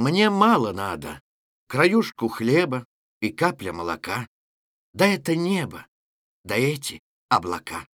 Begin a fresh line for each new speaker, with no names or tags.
Мне мало надо. Краюшку хлеба и капля молока. Да это небо, да эти облака.